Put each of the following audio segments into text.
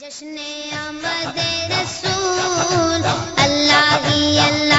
جشن آمد رسول اللہ ہی اللہ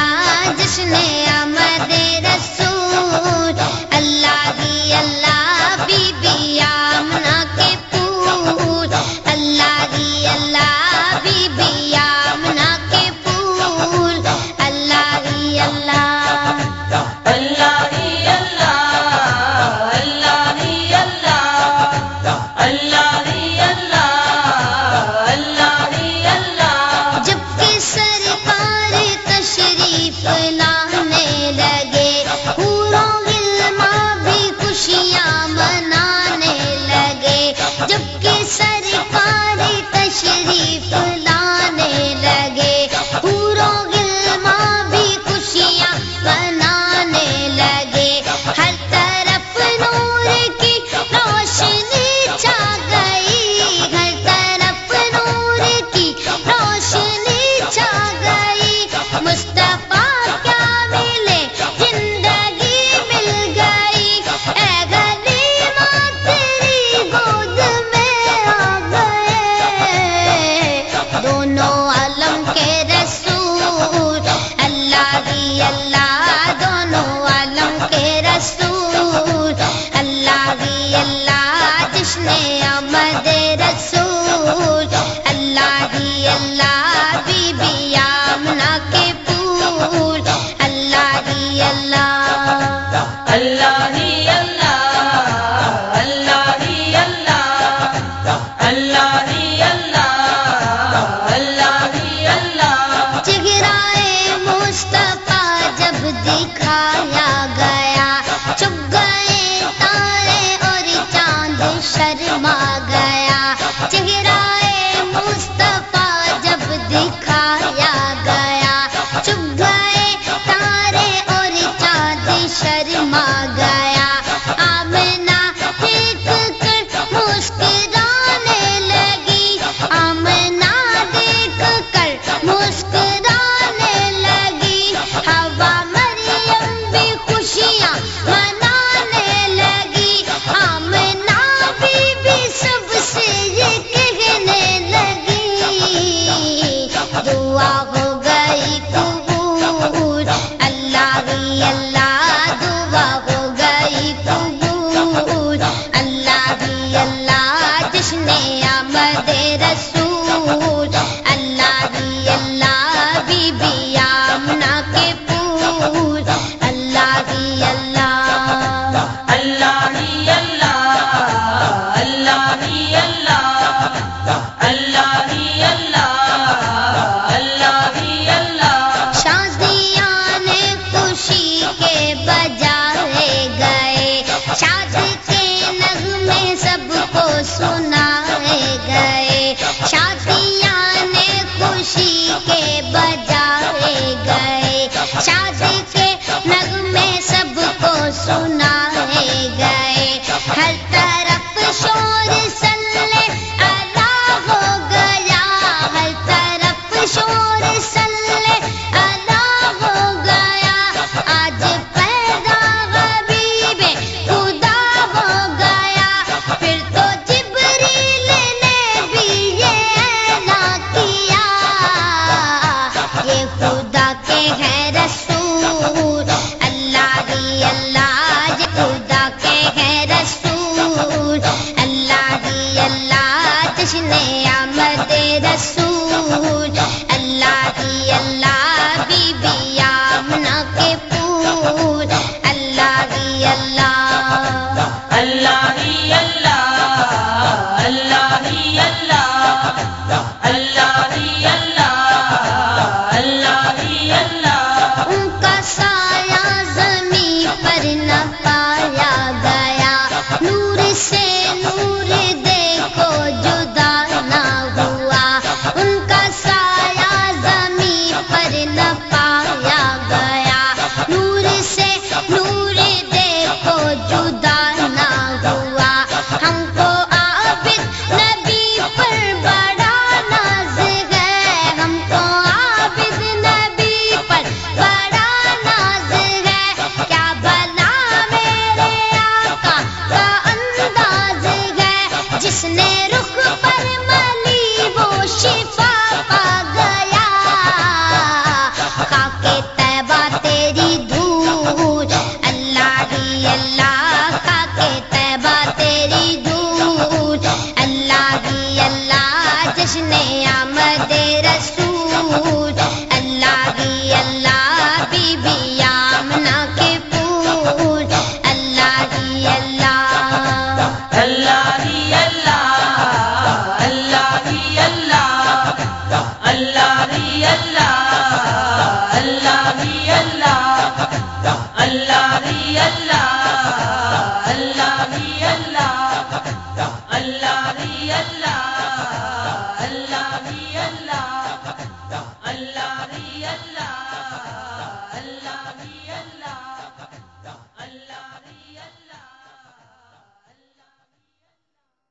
دکھایا گیا چپ گئے تارے اور چاند شرما گیا چہرہ مصطفیٰ جب دکھایا گیا اللہ اللہ اللہ اللہ خوشی کے بجائے گئے کے سب کو گئے۔ نے خوشی کے بجائے گئے کے نغمے جدائی اللہ.